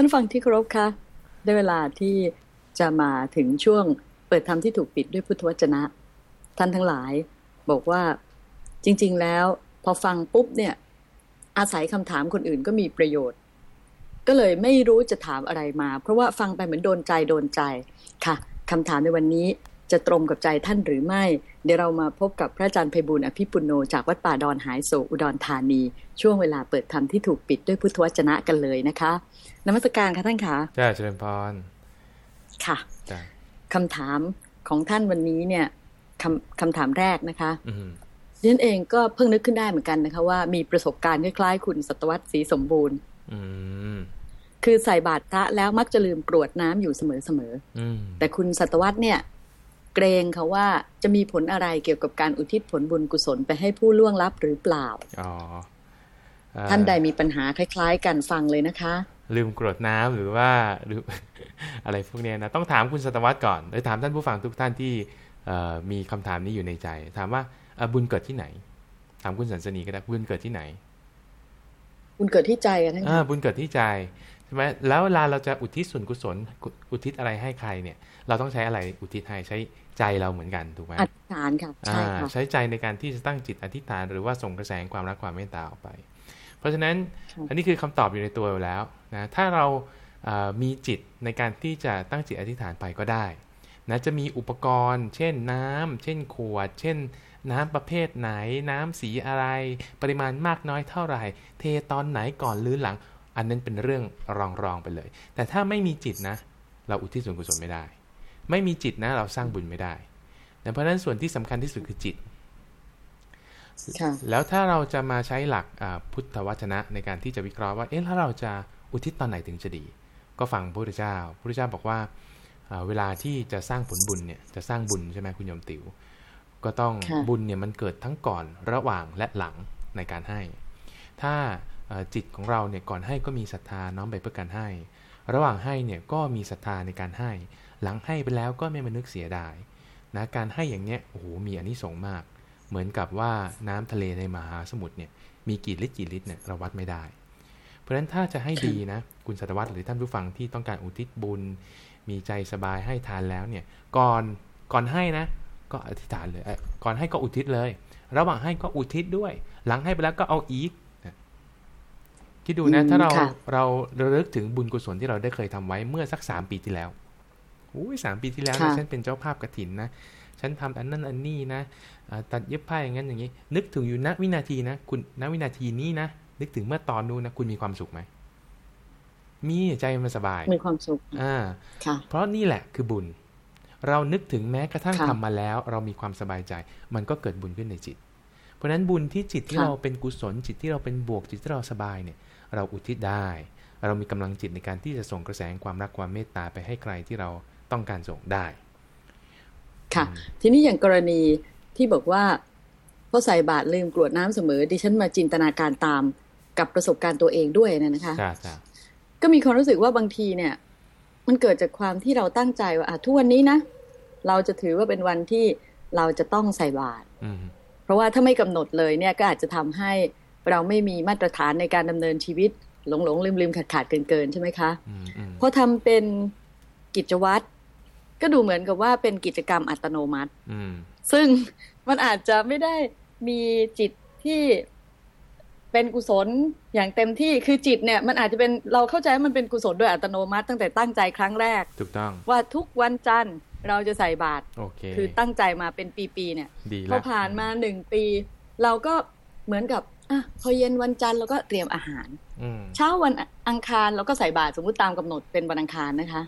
ท่านฟังที่เคารพคะได้เวลาที่จะมาถึงช่วงเปิดธรรมที่ถูกปิดด้วยพุทธวจนะ ท่านทั้งหลายบอกว่าจริง ๆ แล้วพอฟังปุ๊บเนี่ย อาศัยคำถามคนอื่นก็มีประโยชน์ ก็เลยไม่รู้จะถามอะไรมา เพราะว่าฟังไปเหมือนโดนใจโดนใจค่ะคำถามในวันนี้ จะตรงกับใจท่านหรือไม่ เดี๋ยวเรามาพบกับพระอาจารย์ไพบุญอภิปุโนจากวัดป่าดอนหายโศอุดรธานี ช่วงเวลาเปิดธรรมที่ถูกปิดด้วยพุทธวจนะกันเลยนะคะนมัสการค่ะท่านคะจ้าเจริญพรค่ะคำถามของท่านวันนี้เนี่ยคำคำถามแรกนะคะดิฉันเองก็เพิ่งนึกขึ้นได้เหมือนกันนะคะ ว่ามีประสบการณ์คล้ายๆ คุณสัตวัตศรีสมบูรณ์คือใส่บาตรพระแล้วมักจะลืมกรวดน้ำอยู่เสมอๆแต่คุณสัตวัตเนี่ย เกรงเขาว่าจะมีผลอะไรเกี่ยวกับการอุทิศผลบุญกุศลไปให้ผู้ล่วงลับหรือเปล่าอ๋อท่านใดมีปัญหาคล้าย ๆ กันฟังเลยนะคะ ลืมกรวดน้ำหรือว่าหรืออะไรพวกนี้นะต้องถามคุณสัตวัตก่อนหรือถามท่านผู้ฟังทุกท่านที่มีคำถามนี้อยู่ในใจ ถามว่าบุญเกิดที่ไหน ถามคุณสันสนีก็ได้บุญเกิดที่ไหน บุญเกิดที่ใจอะท่านบุญเกิดที่ใจใช่ไหมแล้วเวลาเราจะอุทิศส่วนกุศลอุทิศอะไรให้ใครเนี่ย เราต้องใช้อะไรอุทิศให้ใช้ ใจเราเหมือนกันถูกไหมอธิษฐานค่ะใช่ค่ะใช้ใจในการที่จะตั้งจิตอธิษฐาน หรือว่าส่งกระแสความรักความเมตตาออกไป เพราะฉะนั้นอันนี้คือคำตอบอยู่ในตัวอยู่แล้วนะถ้าเรามีจิตในการที่จะตั้งจิตอธิษฐานไปก็ได้นะจะมีอุปกรณ์ เช่นน้ำเช่นขวด เช่น น้ำประเภทไหน น้ำสีอะไร ปริมาณมากน้อยเท่าไหร่ เทตอนไหนก่อนหรือหลัง อันนั้นเป็นเรื่องรองรองไปเลย แต่ถ้าไม่มีจิตนะ เราอุทิศส่วนกุศลไม่ได้ ไม่มีจิตนะเราสร้างบุญไม่ได้เพราะฉะนั้นส่วนที่สำคัญที่สุดคือจิตแล้วถ้าเราจะมาใช้หลักพุทธวจนะในการที่จะวิเคราะห์ว่า เอ๊ะถ้าเราจะอุทิศตอนไหนถึงจะดี ก็ฟังพระพุทธเจ้า พระพุทธเจ้าบอกว่าเวลาที่จะสร้างผลบุญเนี่ย จะสร้างบุญใช่ไหมคุณโยมติว๋ว ก็ต้องบุญเนี่ยมันเกิดทั้งก่อน ระหว่างและหลังในการให้ ถ้าจิตของเราเนี่ยก่อนให้ก็มีศรัทธาน้อมไปเพื่อการให้ ระหว่างให้เนี่ยก็มีศรัทธาในการให้ หลังให้ไปแล้วก็ไม่มานึกเสียดายนะการให้อย่างเนี้ยโอ้โหมีอนนิสงส์มาก เหมือนกับว่าน้ำทะเลในมหาสมุทรเนี่ยมีกี่ลิตรกี่ลิตรเนี่ยเราวัดไม่ได้ เพราะฉะนั้นถ้าจะให้ดีนะคุณสัตวัตหรือท่านผู้ฟังที่ต้องการอุทิศบุญ มีใจสบายให้ทานแล้วเนี่ยก่อนก่อนให้นะ ก็อธิษฐานเลยก่อนให้ก็อุทิศเลย ระหว่างให้ก็อุทิศด้วย หลังให้ไปแล้วก็เอาอีกคิดดูนะถ้าเราเราระลึกถึงบุญกุศลที่เราได้เคยทำไว้เมื่อสักสามปีที่แล้ว อุ้ยสามปีที่แล้วนะฉันเป็นเจ้าภาพกระถินนะฉันทำอันนั้นอันนี้นะตัดเย็บผ้าอย่างนั้นอย่างนี้ นึกถึงอยู่ณวินาทีนะคุณณวินาทีนี้นะนึกถึงเมื่อตอนนู้นนะคุณมีความสุขไหมมีใจมันสบาย มีความสุข อ่าเพราะนี่แหละคือบุญ เรานึกถึงแม้กระทั่งทำมาแล้ว เรามีความสบายใจ มันก็เกิดบุญขึ้นในจิต เพราะฉะนั้นบุญที่จิตที่เราเป็นกุศลจิตที่เราเป็นบวกจิตที่เราสบายเนี่ย เราอุทิศได้ เรามีกำลังจิตในการที่จะส่งกระแสความรักความเมตตาไปให้ใครที่เรา ต้องการส่งได้ ค่ะ ทีนี้อย่างกรณีที่บอกว่าพอใส่บาตรลืมกรวดน้ำเสมอ ดิฉันมาจินตนาการตามกับประสบการณ์ตัวเองด้วยเนี่ยนะคะก็มีความรู้สึกว่าบางทีเนี่ย มันเกิดจากความที่เราตั้งใจว่าทุกวันนี้นะเราจะถือว่าเป็นวันที่เราจะต้องใส่บาตรเพราะว่าถ้าไม่กำหนดเลยเนี่ยก็อาจจะทำให้เราไม่มีมาตรฐานในการดำเนินชีวิตหลงหลงลืมลืมขาดขาดเกินเกินใช่ไหมคะเพราะทำเป็นกิจวัตร ก็ดูเหมือนกับว่าเป็นกิจกรรมอัตโนมัติซึ่งมันอาจจะไม่ได้มีจิตที่เป็นกุศลอย่างเต็มที่คือจิตเนี่ย มันอาจจะเป็นเราเข้าใจว่ามันเป็นกุศลโดยอัตโนมัติ ตั้งแต่ตั้งใจครั้งแรก ถูกต้องว่าทุกวันจันทร์เราจะใส่บาตรคือตั้งใจมาเป็นปีๆเนี่ยพอผ่านมาหนึ่งปี เราก็เหมือนกับอะพอเย็นวันจันทร์เราก็เตรียมอาหารเช้าวันอังคารเราก็ใส่บาตรสมมุติตามกำหนดเป็นวันอังคารนะคะ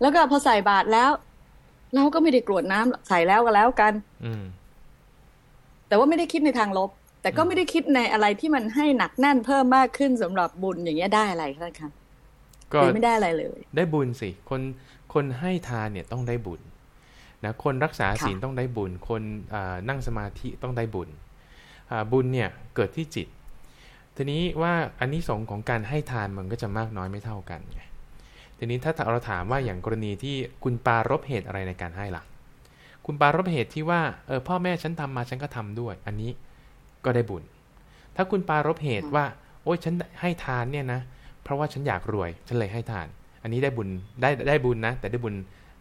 แล้วก็พอใส่บาตรแล้ว เราก็ไม่ได้กรวดน้ำใส่แล้วก็แล้วกัน อืแต่ว่าไม่ได้คิดในทางลบ แต่ก็ไม่ได้คิดในอะไรที่มันให้หนักแน่นเพิ่มมากขึ้นสำหรับบุญอย่างเงี้ยได้อะไรคะคะก็ไม่ได้อะไรเลย ได้บุญสิคนคนให้ทานเนี่ยต้องได้บุญนะคนรักษาศีลต้องได้บุญ คนนั่งสมาธิต้องได้บุญบุญเนี่ยเกิดที่จิต ทีนี้ว่าอันนี้สงของการให้ทานมันก็จะมากน้อยไม่เท่ากันไง ทีนี้ถ้าเราถามว่าอย่างกรณีที่คุณปารบเหตุอะไรในการให้ล่ะ คุณปารบเหตุที่ว่าเออพ่อแม่ฉันทำมาฉันก็ทำด้วย อันนี้ก็ได้บุญ ถ้าคุณปารบเหตุว่า โอ้ยฉันให้ทานเนี่ยนะ เพราะว่าฉันอยากรวย ฉันเลยให้ทาน อันนี้ได้บุญได้ได้บุญนะ แต่ได้บุญ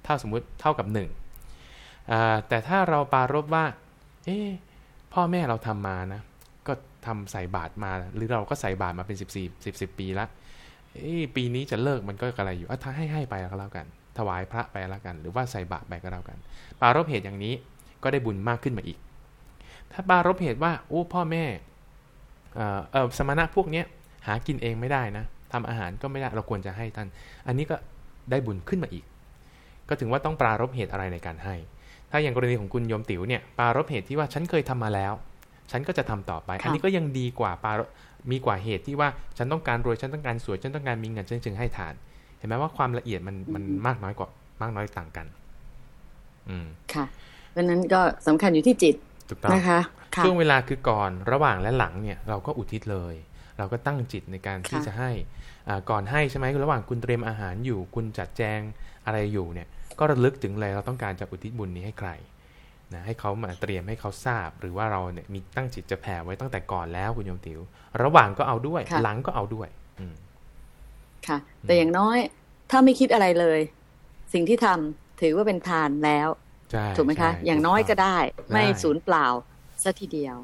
เท่าสมมุติเท่ากับหนึ่งแต่ถ้าเราปารบว่า เอ๊พ่อแม่เราทำมานะ ก็ทำใส่บาตรมา หรือเราก็ใส่บาตรมาเป็นสิบสี่สิบสิ บปีแล้วปีนี้จะเลิกมันก็อะไรอยู่ถ้าให้ให้ไปก็แล้วกัน ถวายพระไปแล้วกัน หรือว่าใส่บาตรไปก็แล้วกัน ปารบเหตุอย่างนี้ก็ได้บุญมากขึ้นมาอีก ถ้าปารบเหตุว่าโอ้พ่อแม่เออสมณะพวกเนี้ยหากินเองไม่ได้นะทำอาหารก็ไม่ได้เราควรจะให้ท่าน อันนี้ก็ได้บุญขึ้นมาอีก ก็ถึงว่าต้องปรารบเหตุอะไรในการให้ ถ้าอย่างกรณีของคุณโยมติ๋วเนี่ยปรารบเหตุที่ว่าฉันเคยทำมาแล้ว ฉันก็จะทำต่อไป อันนี้ก็ยังดีกว่าปาร มีกว่าเหตุที่ว่าฉันต้องการรวยฉันต้องการสวยฉันต้องการมีเงินฉันจึงให้ทาน เห็นไหมว่าความละเอียดมันมันมากน้อยกว่ามากน้อยต่างกัน อืมค่ะเพราะนั้นก็สำคัญอยู่ที่จิตถูกต้องนะคะช่วงเวลาคือก่อนระหว่างและหลังเนี่ย เราก็อุทิศเลย เราก็ตั้งจิตในการที่จะให้ก่อนให้ใช่ไหมระหว่างคุณเตรียมอาหารอยู่ คุณจัดแจงอะไรอยู่เนี่ย ก็ระลึกถึงเลยเราต้องการจะอุทิศบุญนี้ให้ใคร นะให้เขามาเตรียมให้เขาทราบ หรือว่าเราเนี่ยมีตั้งจิตจะแผ่ไว้ตั้งแต่ก่อนแล้วคุณโยมติว๋วระหว่างก็เอาด้วย หลังก็เอาด้วยอืค่ะ แต่อย่างน้อย ถ้าไม่คิดอะไรเลย สิ่งที่ทำถือว่าเป็นทานแล้วถูกไหมคะ อย่างน้อยก็ได้ ไม่สูญเปล่าซะทีเดียว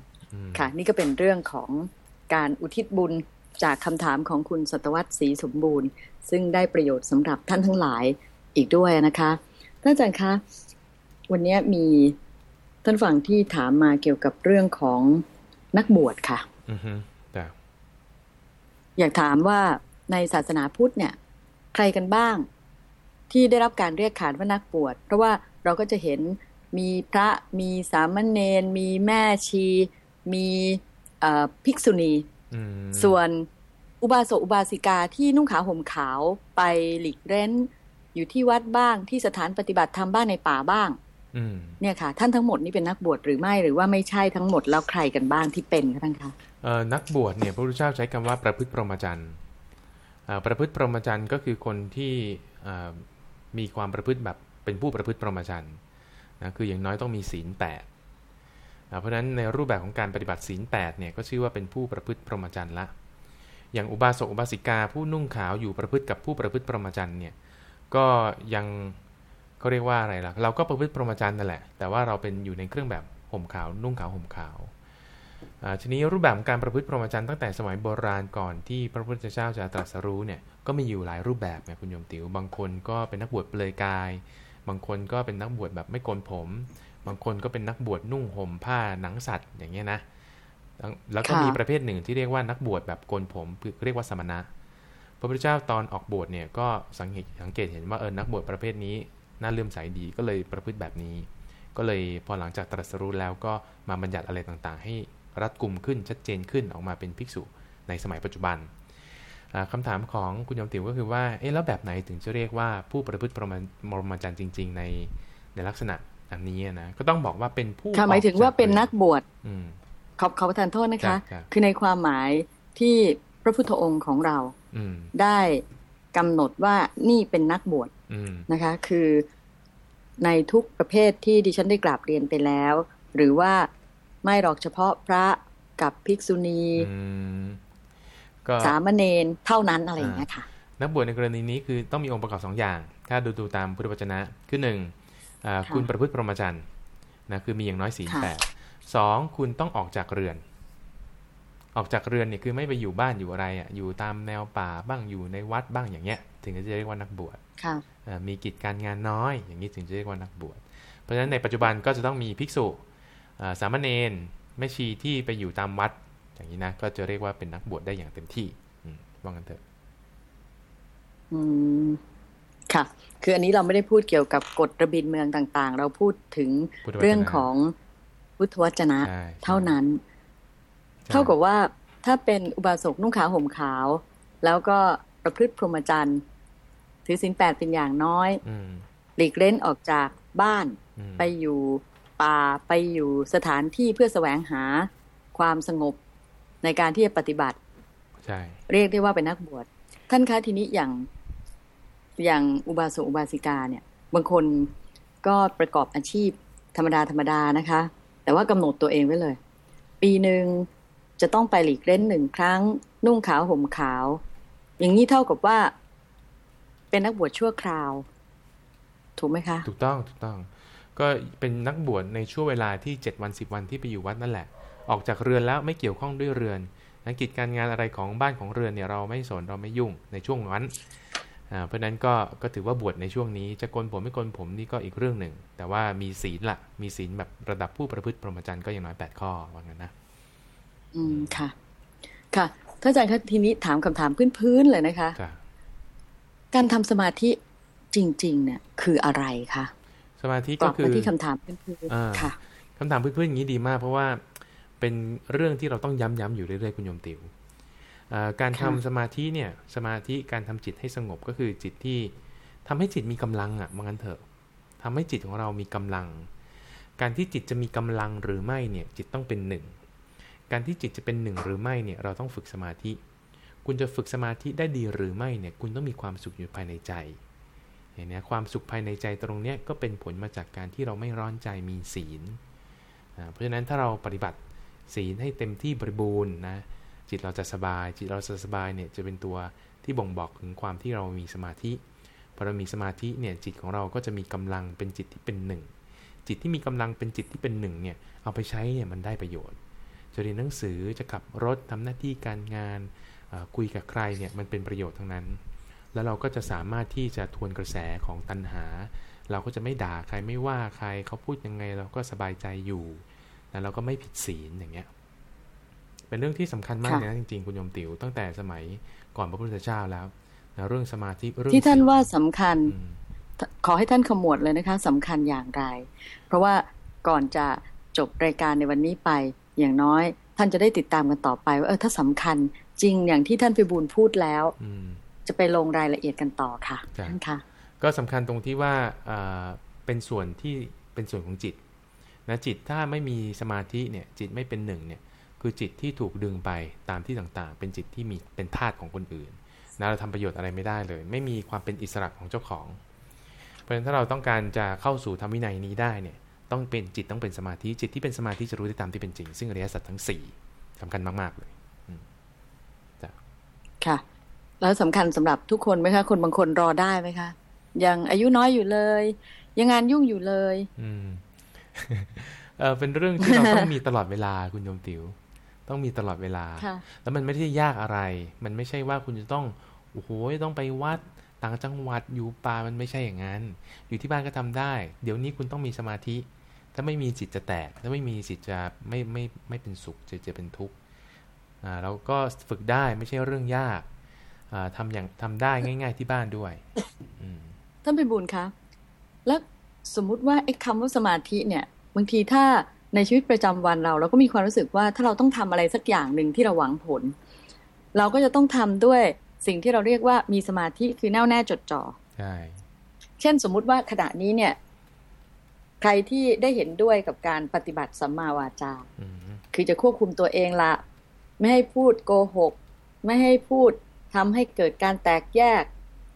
ค่ะ นี่ก็เป็นเรื่องของการอุทิศบุญจากคำถามของคุณสัตวัตศรีสมบูรณ์ ซึ่งได้ประโยชน์สำหรับท่านทั้งหลายอีกด้วยนะคะท่านอาจารย์คะ วันนี้มี ท่านฝั่งที่ถามมาเกี่ยวกับเรื่องของนักบวชค่ะอือฮึอยากถามว่าในศาสนาพุทธเนี่ย ใครกันบ้าง ที่ได้รับการเรียกขานว่านักบวชเพราะว่าเราก็จะเห็นมีพระมีสามเณรมีแม่ชี มีภิกษุณีส่วนอุบาสกอุบาสิกาที่นุ่งขาวห่มขาวไปหลีกเร้น อยู่ที่วัดบ้างที่สถานปฏิบัติธรรมบ้างในป่าบ้าง เนี่ยค่ะ ท่านทั้งหมดนี่เป็นนักบวชหรือไม่หรือว่าไม่ใช่ทั้งหมดแล้วใครกันบ้างที่เป็นคะท่านคะนักบวชเนี่ยพระพุทธเจ้าใช้คำว่าประพฤติพรหมจรรย์ประพฤติพรหมจรรย์ก็คือคนที่มีความประพฤติแบบเป็นผู้ประพฤติพรหมจรรย์นะคืออย่างน้อยต้องมีศีลแปดเพราะฉะนั้นในรูปแบบของการปฏิบัติศีลแปดเนี่ยก็ชื่อว่าเป็นผู้ประพฤติพรหมจรรย์ละอย่างอุบาสกอุบาสิกาผู้นุ่งขาวอยู่ประพฤติกับผู้ประพฤติพรหมจรรย์เนี่ยก็ยัง เขาเรียกว่าอะไรล่ะ เราก็ประพฤติพรหมจรรย์นั่นแหละ แต่ว่าเราเป็นอยู่ในเครื่องแบบห่มขาวนุ่งขาวห่มขาวทีนี้รูปแบบการประพฤติพรหมจรรย์ตั้งแต่สมัยโบราณก่อนที่พระพุทธเจ้าจะตรัสรู้เนี่ยก็มีอยู่หลายรูปแบบไงคุณโยมติว๋วบางคนก็เป็นนักบวชเปลือยกาย บางคนก็เป็นนักบวชแบบไม่โกนผม บางคนก็เป็นนักบวชนุ่งห่มผ้าหนังสัตว์อย่างเงี้ยนะแล้วก็มีประเภทหนึ่งที่เรียกว่านักบวชแบบโกนผมเรียกว่าสมณะ พระพุทธเจ้าตอนออกบวชเนี่ยก็สังเกตสังเกตเห็นว่าเออนักบวชประเภทนี้ น่าเลื่อมใสดีก็เลยประพฤติแบบนี้ ก็เลยพอหลังจากตรัสรู้แล้วก็มาบัญญัติอะไรต่างๆ ให้รัดกุมขึ้นชัดเจนขึ้นออกมาเป็นภิกษุในสมัยปัจจุบันคำถามของคุณยมติ๋วก็คือว่าเอ๊ะแล้วแบบไหนถึงจะเรียกว่าผู้ประพฤติปรมาจารย์จริง ๆ ในในลักษณะอันนี้นะก็ต้องบอกว่าเป็นผู้ค่ะหมายถึงว่าเป็นนักบวชขอบขอประทานโทษนะคะ คือในความหมายที่พระพุทธองค์ของเราได้กำหนดว่านี่เป็นนักบวช นะคะ คือในทุกประเภทที่ดิฉันได้กราบเรียนไปแล้ว หรือว่าไม่หรอกเฉพาะพระกับภิกษุณีสามเณรเท่านั้นอะไรอย่างเงี้ยค่ะนักบวชในกรณีนี้คือต้องมีองค์ประกอบสองอย่าง ถ้าดูดูตามพุทธวจนะคือหนึ่งคุณประพฤติพรหมจรรย์นะคือมีอย่างน้อยสี่แปดสองคุณต้องออกจากเรือน ออกจากเรือนเนี่ยคือไม่ไปอยู่บ้านอยู่อะไรอะอยู่ตามแนวป่าบ้างอยู่ในวัดบ้างอย่างเงี้ย ถึงจะเรียกว่านักบวชมีกิจการงานน้อย อย่างนี้ถึงจะเรียกว่านักบวชเพราะฉะนั้นในปัจจุบันก็จะต้องมีภิกษุสามเณรแม่ชีที่ไปอยู่ตามวัด อย่างนี้นะก็จะเรียกว่าเป็นนักบวชได้อย่างเต็มที่ว่างันเถอะอืมค่ะ คืออันนี้เราไม่ได้พูดเกี่ยวกับกฎระเบียบเมืองต่าง ๆ เราพูดถึงเรื่องของพุทธวจนะเท่านั้น เท่ากับว่าถ้าเป็นอุบาสกนุ่งขาวห่มขาว แล้วก็ประพฤติพรหมจรรย์ถือศีลแปดเป็นอย่างน้อยหลีกเล่นออกจากบ้าน ไปอยู่ป่าไปอยู่สถานที่เพื่อแสวงหาความสงบในการที่จะปฏิบัติใช่เรียกได้ว่าเป็นนักบวช ท่านคะทีนี้อย่างอย่างอุบาสกอุบาสิกาเนี่ย บางคนก็ประกอบอาชีพธรรมดาธรรมดานะคะ แต่ว่ากำหนดตัวเองไว้เลย ปีหนึ่ง จะต้องไปหลีกเล่นหนึ่งครั้ง นุ่งขาวห่มขาว อย่างนี้เท่ากับว่า เป็นนักบวชชั่วคราว ถูกไหมคะ ถูกต้องถูกต้อง ก็เป็นนักบวชในช่วงเวลาที่เจ็ดวันสิบวันที่ไปอยู่วัดนั่นแหละ ออกจากเรือนแล้วไม่เกี่ยวข้องด้วยเรือนนักกิจการงานอะไรของบ้านของเรือนเนี่ยเราไม่สนเราไม่ยุ่งในช่วงนั้นเพราะนั้นก็ก็ถือว่าบวชในช่วงนี้จะโกนผมไม่โกนผมนี่ก็อีกเรื่องหนึ่ง แต่ว่ามีศีลละมีศีลแบบระดับผู้ประพฤติพรหมจรรย์ก็อย่างน้อยแปดข้อว่างั้นนะ อืมค่ะ ค่ะท่านอาจารย์ครับทีนี้ถามคำถามพื้นๆเลยนะคะการทำสมาธิจริง ๆ เนี่ย คืออะไรคะสมาธิก็คือที่คำถามพื้นๆค่ะคำถามพื้นๆอย่างนี้ดีมากเพราะว่าเป็นเรื่องที่เราต้องย้ำๆอยู่เรื่อยๆคุณโยมติวการทำสมาธิเนี่ย สมาธิการทำจิตให้สงบก็คือจิตที่ทำให้จิตมีกำลังอะว่างั้นเถอะทำให้จิตของเรามีกำลัง การที่จิตจะมีกำลังหรือไม่เนี่ย จิตต้องเป็นหนึ่ง การที่จิตจะเป็นหนึ่งหรือไม่เนี่ยเราต้องฝึกสมาธิ คุณจะฝึกสมาธิได้ดีหรือไม่เนี่ยคุณต้องมีความสุขอยู่ภายในใจเนี่ยนะความสุขภายในใจตรงเนี้ยก็เป็นผลมาจากการที่เราไม่ร้อนใจมีศีลเพราะฉะนั้นถ้าเราปฏิบัติศีลให้เต็มที่บริบูรณ์นะจิตเราจะสบาย จิตเราจะสบายเนี่ยจะเป็นตัวที่บ่งบอกถึงความที่เรามีสมาธิพอเรามีสมาธิเนี่ยจิตของเราก็จะมีกำลังเป็นจิตที่เป็นหนึ่งจิตที่มีกำลังเป็นจิตที่เป็นหนึ่งเนี่ยเอาไปใช้เนี่ยมันได้ประโยชน์ จะเรียนหนังสือจะขับรถทำหน้าที่การงานคุยกับใครเนี่ยมันเป็นประโยชน์ทั้งนั้น แล้วเราก็จะสามารถที่จะทวนกระแสของตัณหา เราก็จะไม่ด่าใครไม่ว่าใครเขาพูดยังไงเราก็สบายใจอยู่แล้วเราก็ไม่ผิดศีลอย่างเงี้ยเป็นเรื่องที่สำคัญมากนะจริงๆคุณโยมติ๋วตั้งแต่สมัยก่อนพระพุทธเจ้าแล้วนะเรื่องสมาธิเรื่องที่ท่านว่าสำคัญ ขอให้ท่านขมวดเลยนะคะสำคัญอย่างไร เพราะว่าก่อนจะจบรายการในวันนี้ไป อย่างน้อย ท่านจะได้ติดตามกันต่อไป ว่าเออถ้าสำคัญจริงอย่างที่ท่านไปบูลพูดแล้วจะไปลงรายละเอียดกันต่อค่ะท่านคะก็สำคัญตรงที่ว่าเป็นส่วนที่เป็นส่วนของจิตนะจิตถ้าไม่มีสมาธิเนี่ยจิตไม่เป็นหนึ่งเนี่ยคือจิตที่ถูกดึงไปตามที่ต่างๆ เป็นจิตที่มีเป็นทาสของคนอื่นนะเราทำประโยชน์อะไรไม่ได้เลย ไม่มีความเป็นอิสระของเจ้าของ เพราะฉะนั้นถ้าเราต้องการจะเข้าสู่ธรรมวินัยนี้ได้เนี่ย ต้องเป็นจิตต้องเป็นสมาธิจิตที่เป็นสมาธิจะรู้ได้ตามที่เป็นจริง ซึ่งอริยสัจทั้ง4สำคัญมาก ๆ เลยจ้ะค่ะ แล้วสำคัญสำหรับทุกคนไหมคะ คนบางคนรอได้ไหมคะ ยังอายุน้อยอยู่เลย ยังงานยุ่งอยู่เลย อืมเออเป็นเรื่องที่เราต้องมีตลอดเวลาคุณโยมติว๋วต้องมีตลอดเวลา แล้วมันไม่ได้ยากอะไร มันไม่ใช่ว่าคุณจะต้องโอ้โหต้องไปวัดต่างจังหวัดอยู่ป่ามันไม่ใช่อย่างนั้น อยู่ที่บ้านก็ทำได้ เดี๋ยวนี้คุณต้องมีสมาธิ ถ้าไม่มีจิตจะแตก ถ้าไม่มีจิตจะไม่ไม่ไม่เป็นสุขจะจะเป็นทุกข์อ่าเราก็ฝึกได้ไม่ใช่เรื่องยากอ่าทำอย่างทำได้ง่าย ๆ ที่บ้านด้วยท่านเป็นบุญคะแล้วสมมุติว่าไอ้คำว่าสมาธิเนี่ย บางทีถ้าในชีวิตประจำวันเรา เราก็มีความรู้สึกว่าถ้าเราต้องทำอะไรสักอย่างหนึ่งที่เราหวังผล เราก็จะต้องทำด้วยสิ่งที่เราเรียกว่ามีสมาธิคือแน่วแน่จดจ่อใช่เช่นสมมุติว่าขณะนี้เนี่ย ใครที่ได้เห็นด้วยกับการปฏิบัติสัมมาวาจา คือจะควบคุมตัวเองละ ไม่ให้พูดโกหก ไม่ให้พูดทำให้เกิดการแตกแยก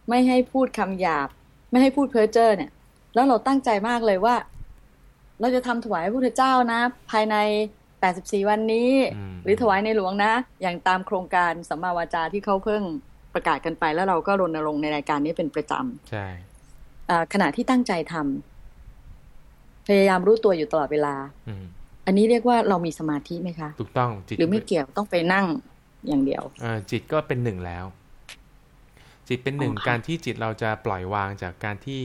ไม่ให้พูดคำหยาบ ไม่ให้พูดเพ้อเจ้อเนี่ย แล้วเราตั้งใจมากเลยว่า เราจะทำถวายพระพุทธเจ้านะ ภายใน 84 วันนี้ หรือถวายในหลวงนะ อย่างตามโครงการสัมมาวาจาที่เขาเพิ่งประกาศกันไปแล้วเราก็รณรงค์ในรายการนี้เป็นประจำใช่ขณะที่ตั้งใจทำ พยายามรู้ตัวอยู่ตลอดเวลาอันนี้เรียกว่าเรามีสมาธิไหมคะ ถูกต้องจิตหรือไม่เกี่ยวต้องไปนั่งอย่างเดียวอจิตก็เป็นหนึ่งแล้ว จิตเป็นหนึ่งการที่จิตเราจะปล่อยวางจากการที่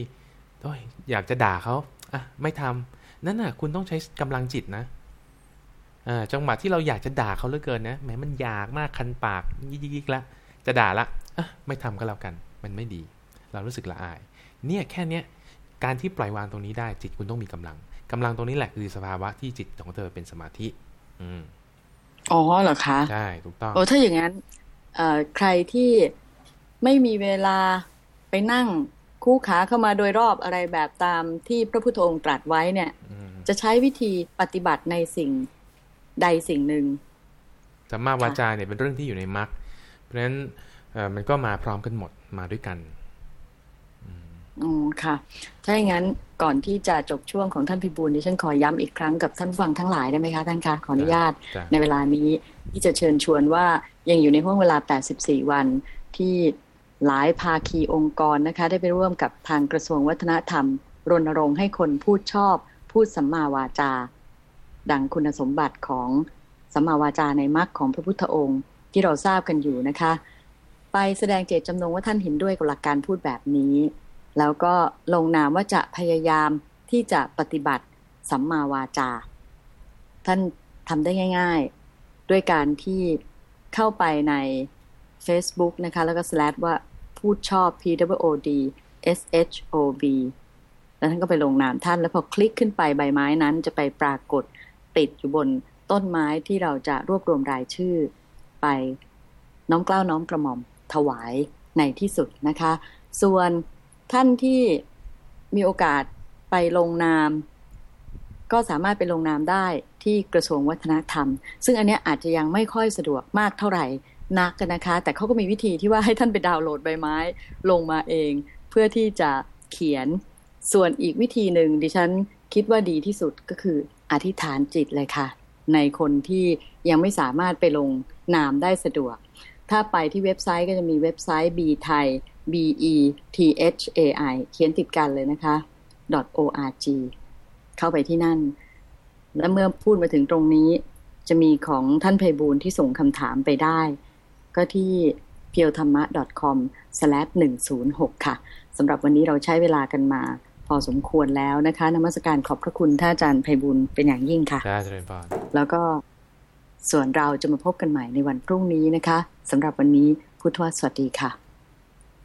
อยากจะด่าเขาอะไม่ทำนั่นน่ะ คุณต้องใช้กำลังจิตนะอ่าจังหวะที่เราอยากจะด่าเขาเหลือเกินนะแม้มันอยากมากคันปากยิกๆละจะด่าละอะไม่ทำก็แล้วกัน มันไม่ดี เรารู้สึกละอาย เนี่ยแค่เนี้ย การที่ปล่อยวางตรงนี้ได้จิตคุณต้องมีกำลังกำลังตรงนี้แหละคือสภาวะที่จิตของเธอเป็นสมาธิ อืมอ๋อเหรอคะใช่ถูกต้องโอ้ถ้าอย่างนั้นใครที่ไม่มีเวลาไปนั่งคู่ขาเข้ามาโดยรอบอะไรแบบตามที่พระพุทธองค์ตรัสไว้เนี่ย จะใช้วิธีปฏิบัติในสิ่งใดสิ่งหนึ่งสัมมาวาจาเนี่ยเป็นเรื่องที่อยู่ในมรรคเพราะฉะนั้นมันก็มาพร้อมกันหมดมาด้วยกัน อ๋อค่ะ ถ้าอย่างนั้นก่อนที่จะจบช่วงของท่านพิบูลดิฉันขอย้ำอีกครั้งกับท่านฟังทั้งหลายได้ไหมคะท่านคะขออนุญาตในเวลานี้ที่จะเชิญชวนว่ายังอยู่ในห่วงเวลา 84 วันที่หลายภาคีองค์กรนะคะ ได้ไปร่วมกับทางกระทรวงวัฒนธรรม รณรงค์ให้คนพูดชอบ พูดสัมมาวาจา ดังคุณสมบัติของสัมมาวาจาในมรรคของพระพุทธองค์ที่เราทราบกันอยู่นะคะ ไปแสดงเจตจำนงว่าท่านเห็นด้วยกับหลักการพูดแบบนี้ แล้วก็ลงนามว่าจะพยายามที่จะปฏิบัติสัมมาวาจา ท่านทำได้ง่ายๆ ด้วยการที่เข้าไปใน Facebook นะคะ แล้วก็ slash ว่าพูดชอบ P W O D S H O B แล้วท่านก็ไปลงนามท่านแล้วพอคลิกขึ้นไปใบไม้นั้นจะไปปรากฏติดอยู่บนต้นไม้ที่เราจะรวบรวมรายชื่อ ไปน้อมกล้าวน้อมกระหม่อมถวายในที่สุดนะคะ ส่วน ท่านที่มีโอกาสไปลงนาม ก็สามารถไปลงนามได้ที่กระทรวงวัฒนธรรม ซึ่งอันนี้อาจจะยังไม่ค่อยสะดวกมากเท่าไหร่นักกันนะคะ แต่เขาก็มีวิธีที่ว่าให้ท่านไปดาวน์โหลดใบไม้ลงมาเอง เพื่อที่จะเขียนส่วนอีกวิธีหนึ่งดิฉันคิดว่าดีที่สุดก็คืออธิษฐานจิตเลยค่ะ ในคนที่ยังไม่สามารถไปลงนามได้สะดวก ถ้าไปที่เว็บไซต์ก็จะมีเว็บไซต์ b t h a i b e t h a i เขียนติดกันเลยนะคะ .org เข้าไปที่นั่น และเมื่อพูดมาถึงตรงนี้ จะมีของท่านไพบูลที่ส่งคำถามไปได้ ก็ที่ p e o t h a m m a c o m 106ค่ะสำหรับวันนี้เราใช้เวลากันมา พอสมควรแล้วนะคะนมัสการขอบพระคุณท่านอาจารย์ไพบุญเป็นอย่างยิ่งค่ะใช่เจริญพรแล้วก็ส่วนเราจะมาพบกันใหม่ในวันพรุ่งนี้นะคะสำหรับวันนี้พุทธวสวัสดีค่ะ